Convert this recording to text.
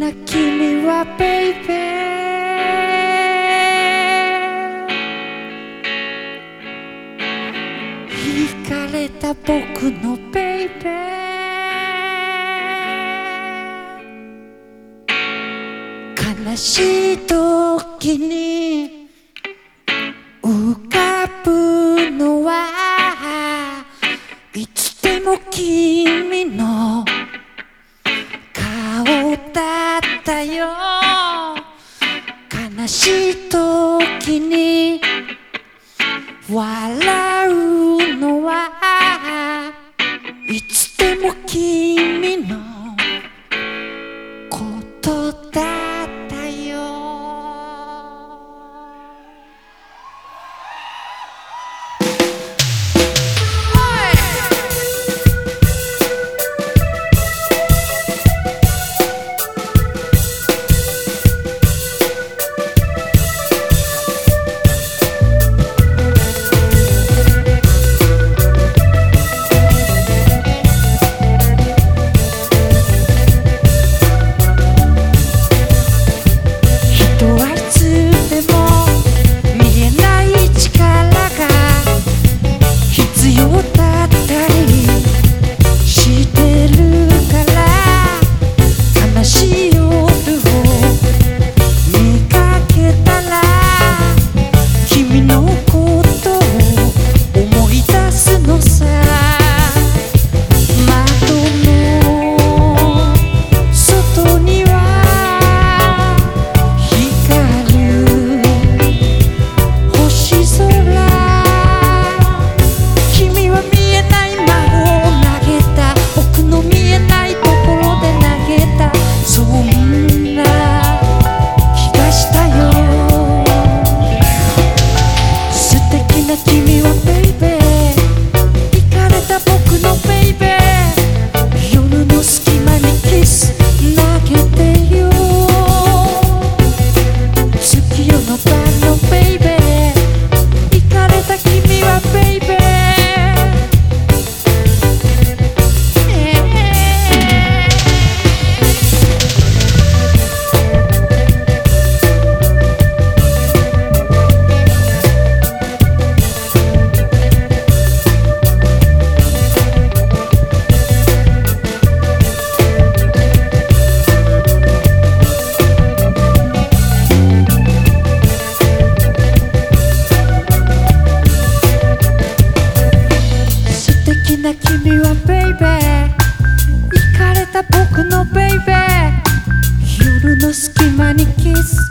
な君はベイベー惹かれた僕のベイベー悲しい時に浮かぶのはいつでも君のよ。悲しい時に笑うのはいつでも君のことだ。な君はベイベー行かれた僕のベイベー夜の隙間にキス